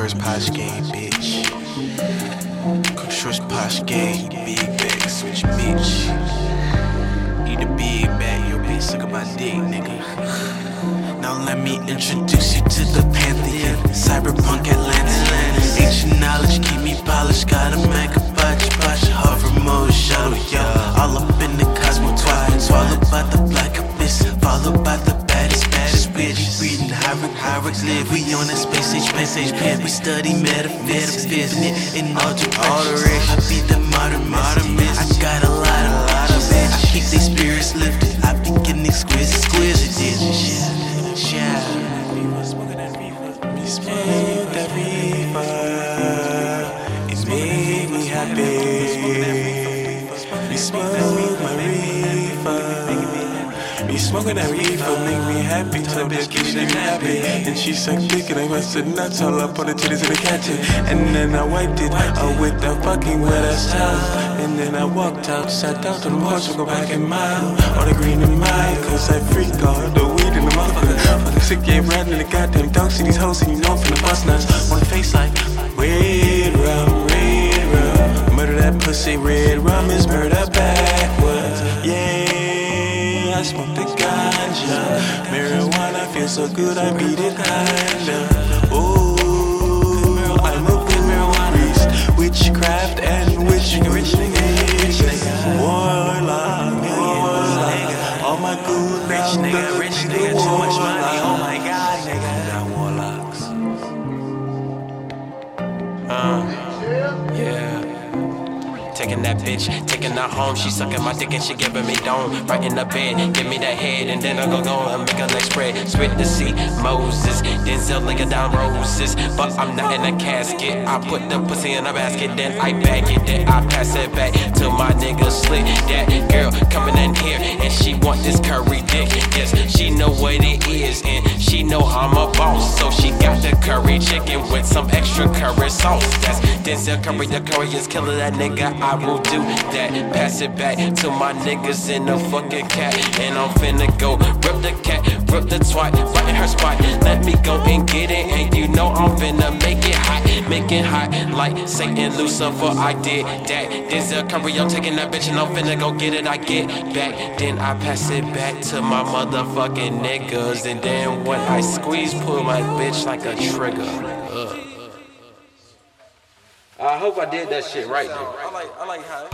shorts, posh game, bitch. Shorts, posh game, big bag, switch, bitch. Eat a big bag, yo, bitch, suck my dick, nigga. Now let me introduce you to the pantheon. Cyberpunk Atlantis. Ancient knowledge, keep me polished. Gotta make a bunch, bunch. Hover mode, shuttle, yo. All up in the cosmo twilight. Swallowed by the Reading hieroglyph, hieroglyph. We on a space age, space age pen. We study metaphysics. In all directions. I beat the modern, modern. I got a lot, a lot of it. I keep these spirits lifted. I be getting exquisite, exquisite. Yeah, yeah. That reefer. It make me happy. Me smoke smoking that reefer make me happy. So bitch keep me happy. And she sucked dick and I have nuts all up on the titties and the catching. And then I wiped it out with the fucking wet ass towel. And then I walked out, sat down to the porch and go back in mile. All the green in mine, cause I freak all the weed in the motherfucker. Fucking sick game riding in the goddamn dog see these hoes and you know I'm finna bust nuts. On the face like red rum, red rum. Murder that pussy, red rum is murder backwards. I smoke the ganja. Marijuana feels so good, I beat it kinda. Ooh, I'm a good marijuana priest. Witchcraft and witch nigga, warlock, warlock. All my good rich nigga, rich nigga, too much money. Taking that bitch, taking her home. She sucking my dick and she giving me dome. Right in the bed, give me that head, and then I go go and make her leg spread. Spit the sea, Moses, Denzel laying down roses. But I'm not in a casket. I put the pussy in a basket, then I bag it, then I pass it back to my nigga slick. That girl coming in here, and she want this curry dick. Yes, she know what it is, and she know I'm a boss. So she got the curry chicken with some extra curry sauce. That's Denzel Curry, the curry is killer. That nigga, I will do that. Pass it back to my niggas in the fucking cat. And I'm finna go rip the cat, rip the twat, right in her spot. Let me go and get it, and you know I'm finna make it hot, make it hot like Satan Lucifer. I did that. Denzel Curry, I'm taking that bitch and I'm finna go get it. I get back, then I pass it back to my motherfucking niggas, and then when I squeeze, pull my bitch like a trigger. Ugh. I hope I did that shit right. Though. I like, I like how.